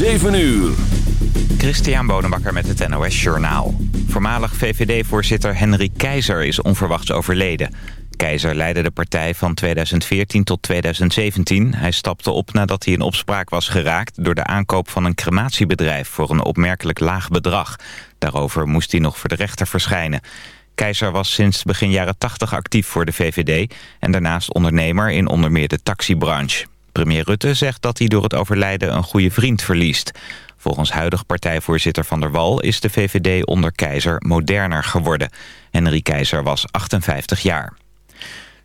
7 uur. Christian Bonenbakker met het NOS Journaal. Voormalig VVD-voorzitter Henry Keizer is onverwachts overleden. Keizer leidde de partij van 2014 tot 2017. Hij stapte op nadat hij in opspraak was geraakt... door de aankoop van een crematiebedrijf voor een opmerkelijk laag bedrag. Daarover moest hij nog voor de rechter verschijnen. Keizer was sinds begin jaren 80 actief voor de VVD... en daarnaast ondernemer in onder meer de taxibranche. Premier Rutte zegt dat hij door het overlijden een goede vriend verliest. Volgens huidig partijvoorzitter Van der Wal is de VVD onder Keizer moderner geworden. Henry Keizer was 58 jaar.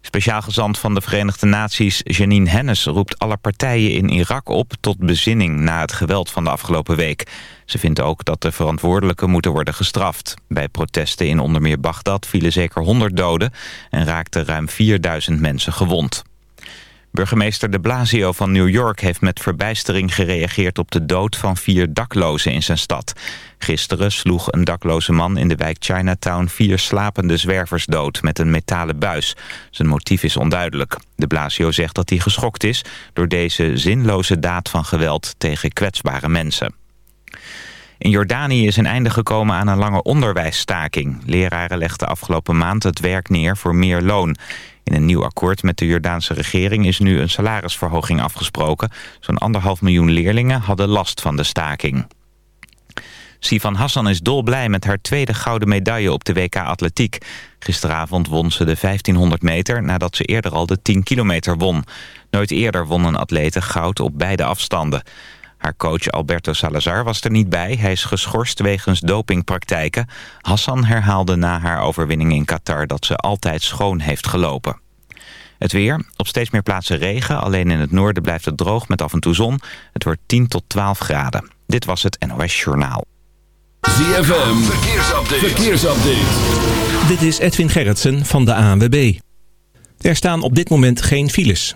Speciaal gezant van de Verenigde Naties Janine Hennis roept alle partijen in Irak op tot bezinning na het geweld van de afgelopen week. Ze vindt ook dat de verantwoordelijken moeten worden gestraft. Bij protesten in onder meer Bagdad vielen zeker 100 doden en raakten ruim 4000 mensen gewond. Burgemeester de Blasio van New York heeft met verbijstering gereageerd op de dood van vier daklozen in zijn stad. Gisteren sloeg een dakloze man in de wijk Chinatown vier slapende zwervers dood met een metalen buis. Zijn motief is onduidelijk. De Blasio zegt dat hij geschokt is door deze zinloze daad van geweld tegen kwetsbare mensen. In Jordanië is een einde gekomen aan een lange onderwijsstaking. Leraren legden afgelopen maand het werk neer voor meer loon. In een nieuw akkoord met de Jordaanse regering is nu een salarisverhoging afgesproken. Zo'n anderhalf miljoen leerlingen hadden last van de staking. Sivan Hassan is dolblij met haar tweede gouden medaille op de WK Atletiek. Gisteravond won ze de 1500 meter nadat ze eerder al de 10 kilometer won. Nooit eerder won een atlete goud op beide afstanden. Haar coach Alberto Salazar was er niet bij. Hij is geschorst wegens dopingpraktijken. Hassan herhaalde na haar overwinning in Qatar dat ze altijd schoon heeft gelopen. Het weer. Op steeds meer plaatsen regen. Alleen in het noorden blijft het droog met af en toe zon. Het wordt 10 tot 12 graden. Dit was het NOS Journaal. ZFM. Verkeersupdate. Verkeersupdate. Dit is Edwin Gerritsen van de ANWB. Er staan op dit moment geen files.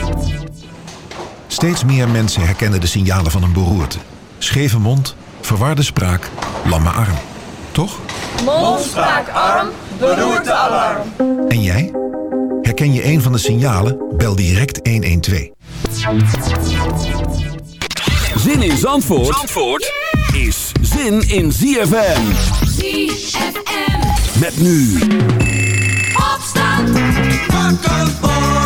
Steeds meer mensen herkennen de signalen van een beroerte. Scheve mond, verwarde spraak, lamme arm. Toch? Mond, spraak, arm, beroerte, alarm. En jij? Herken je een van de signalen? Bel direct 112. Zin in Zandvoort, Zandvoort is zin in ZFM. ZFM. Met nu. Opstand. Wakker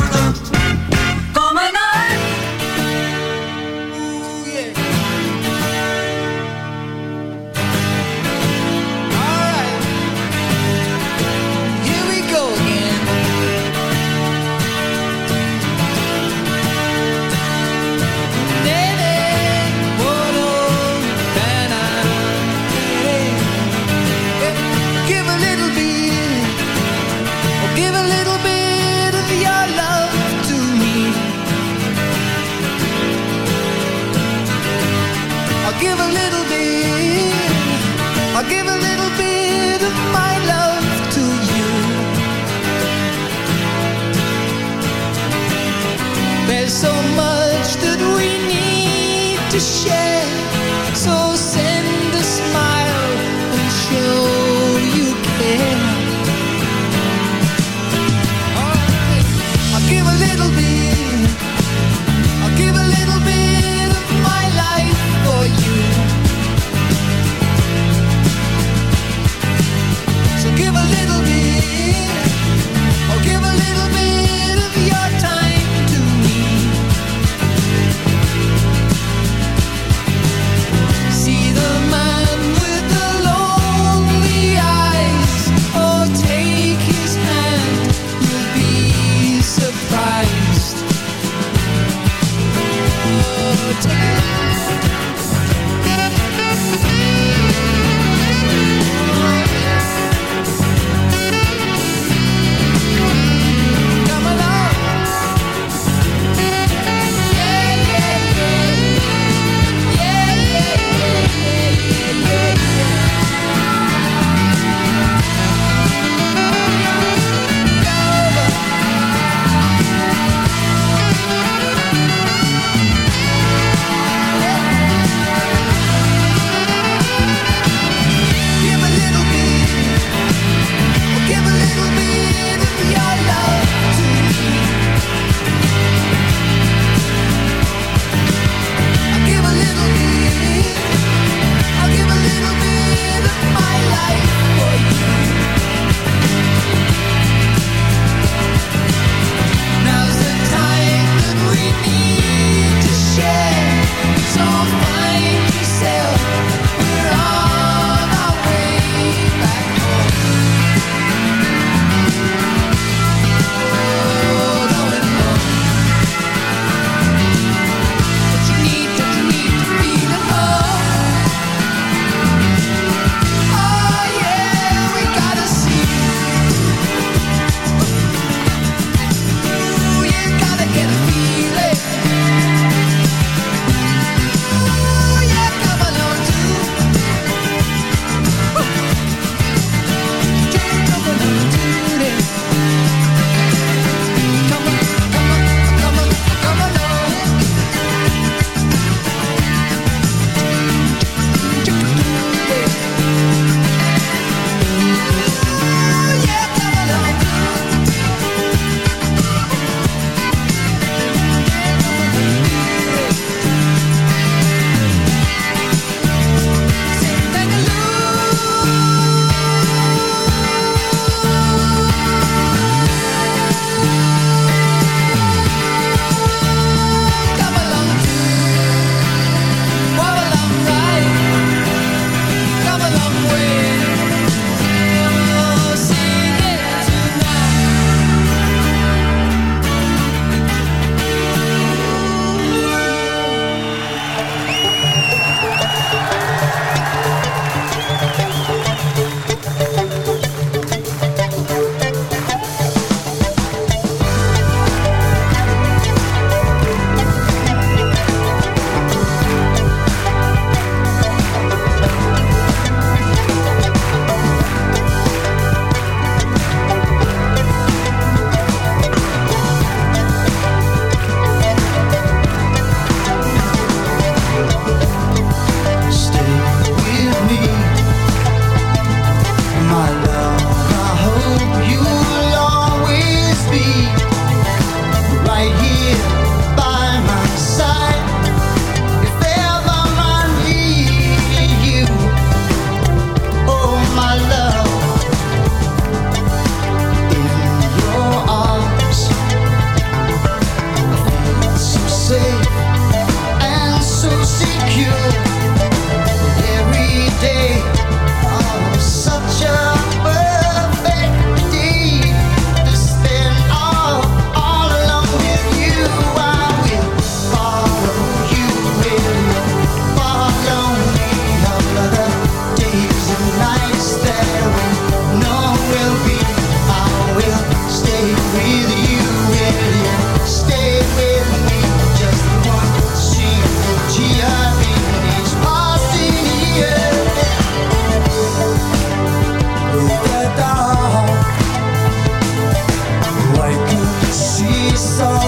song.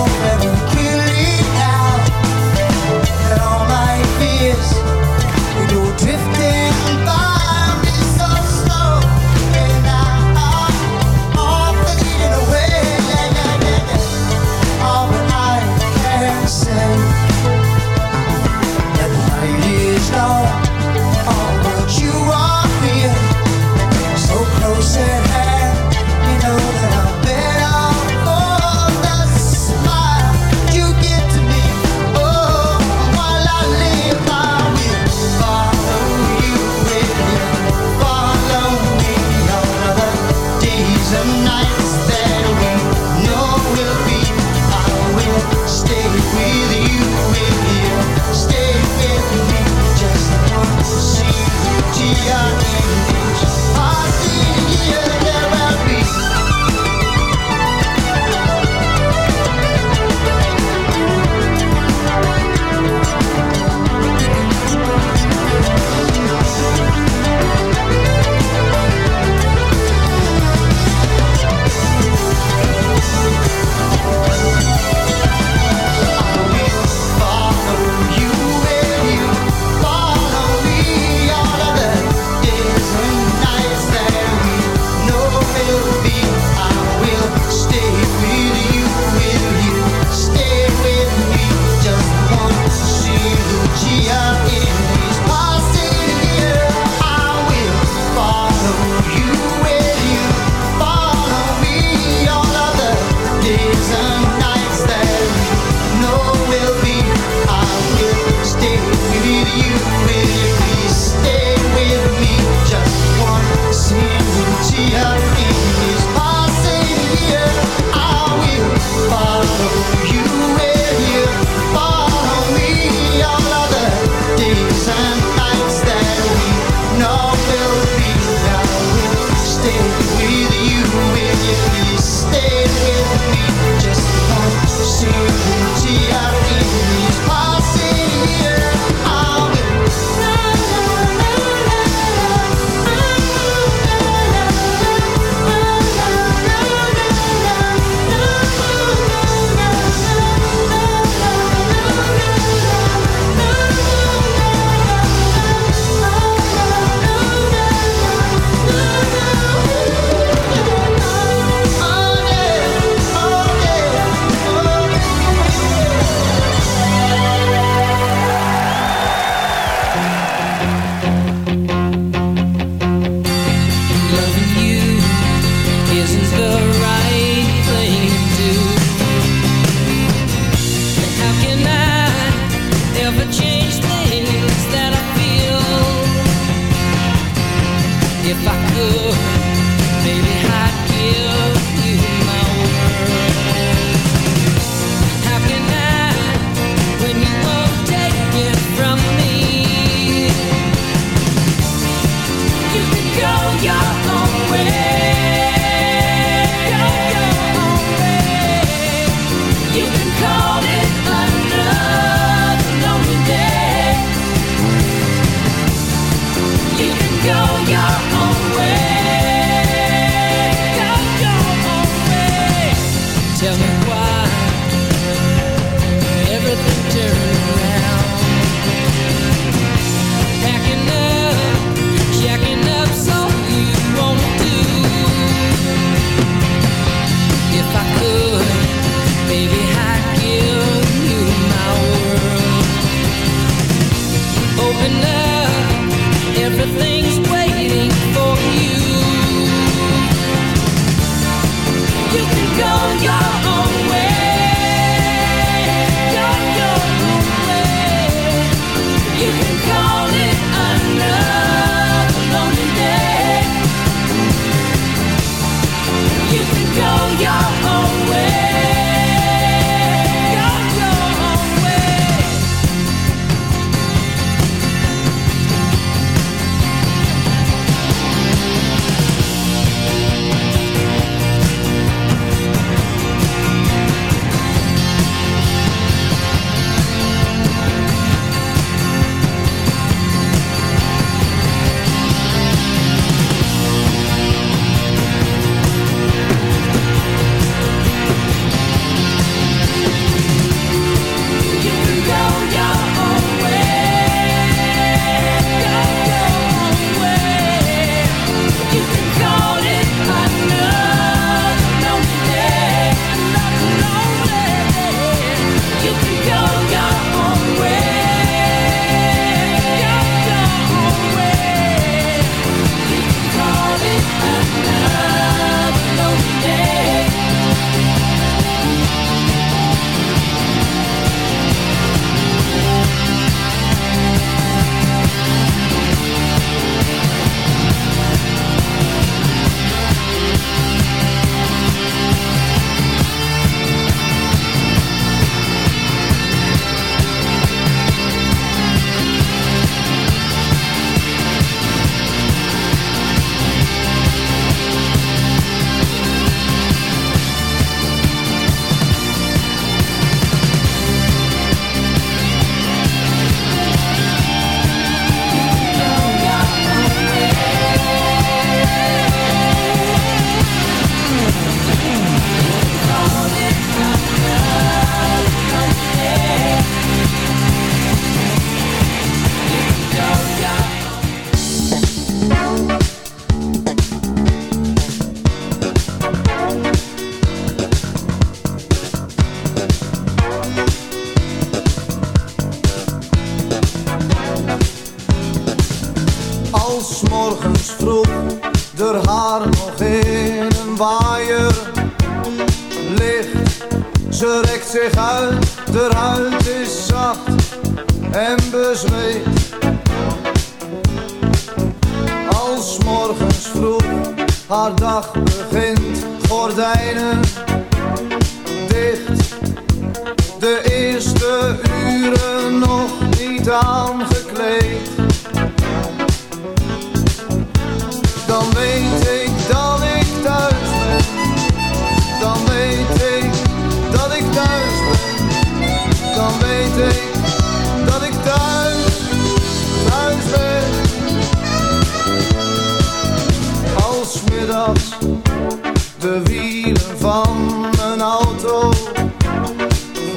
Van mijn auto.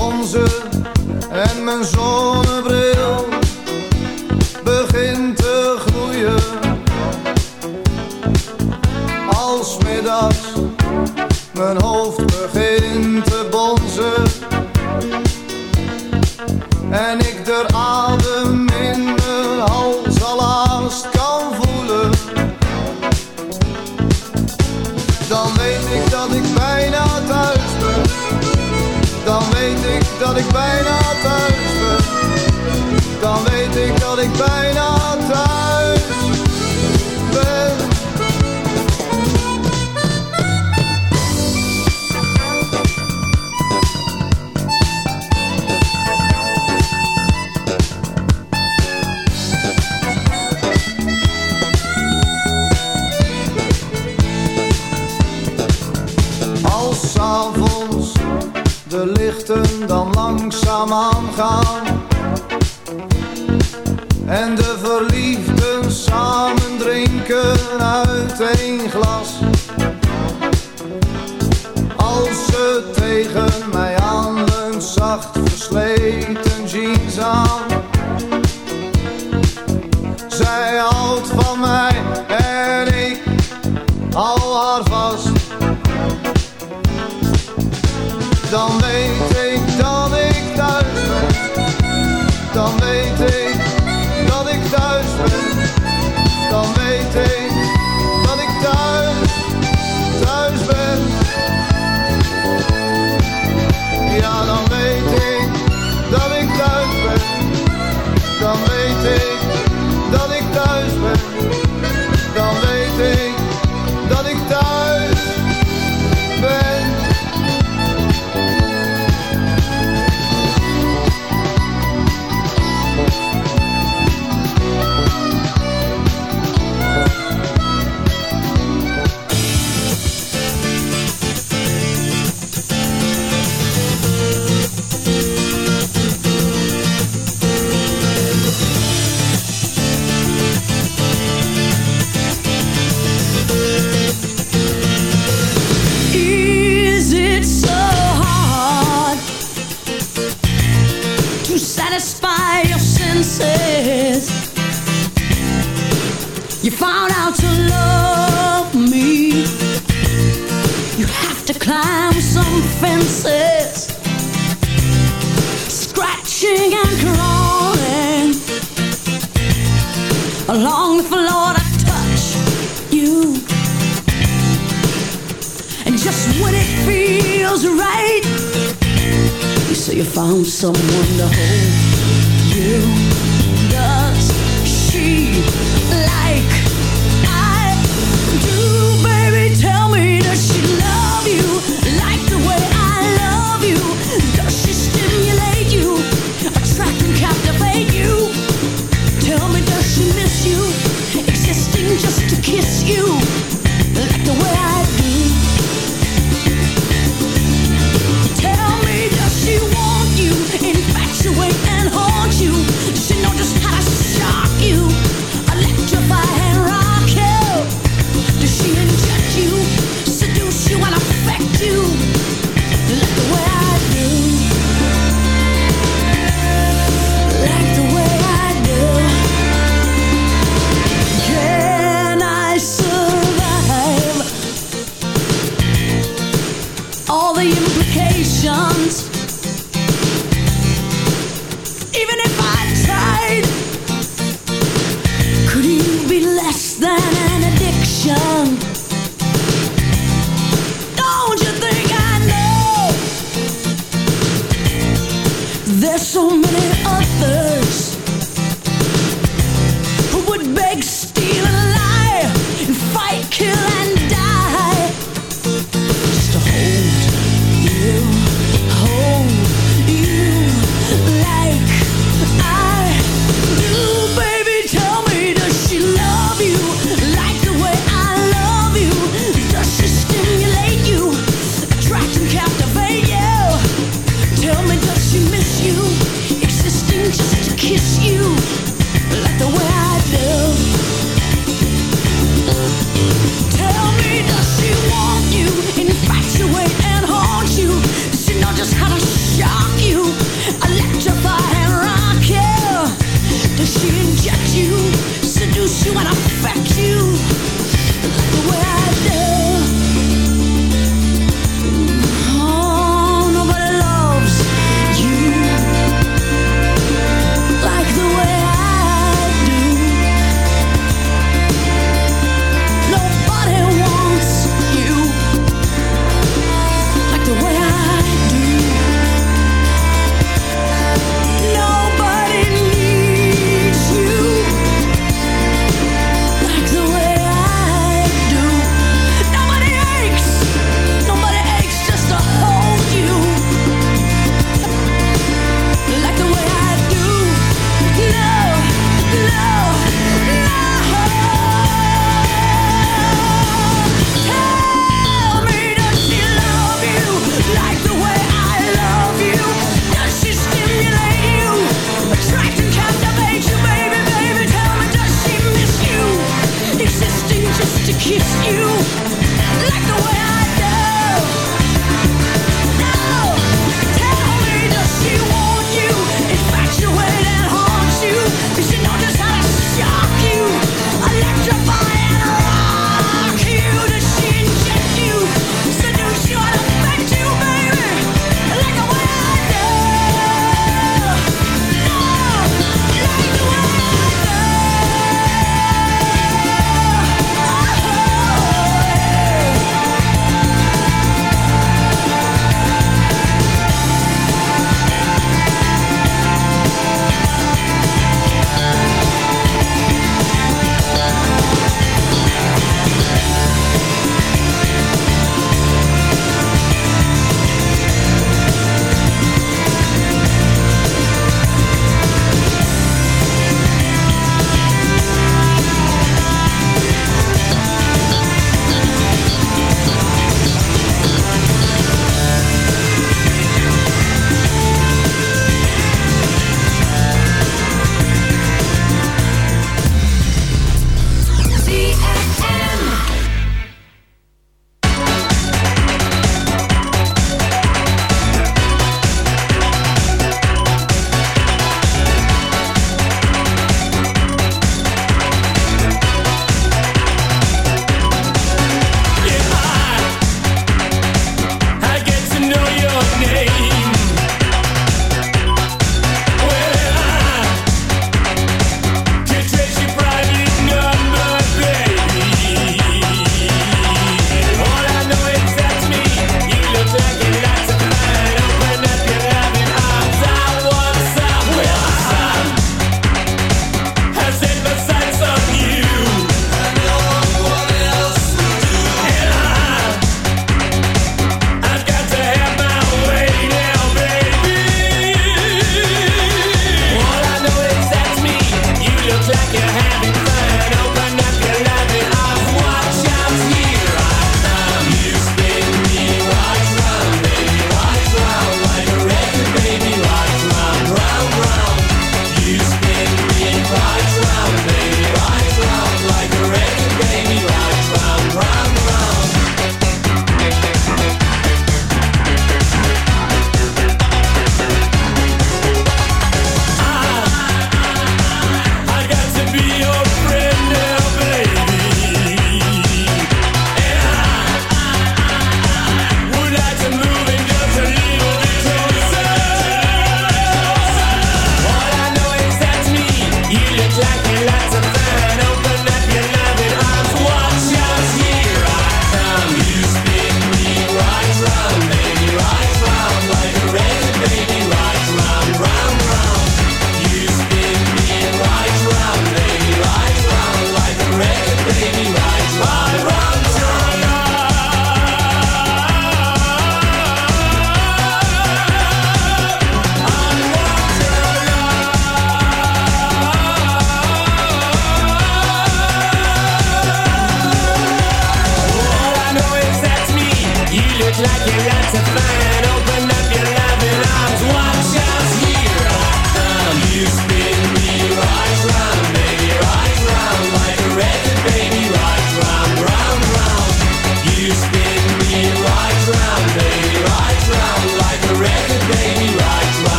Onze en mijn zonnebril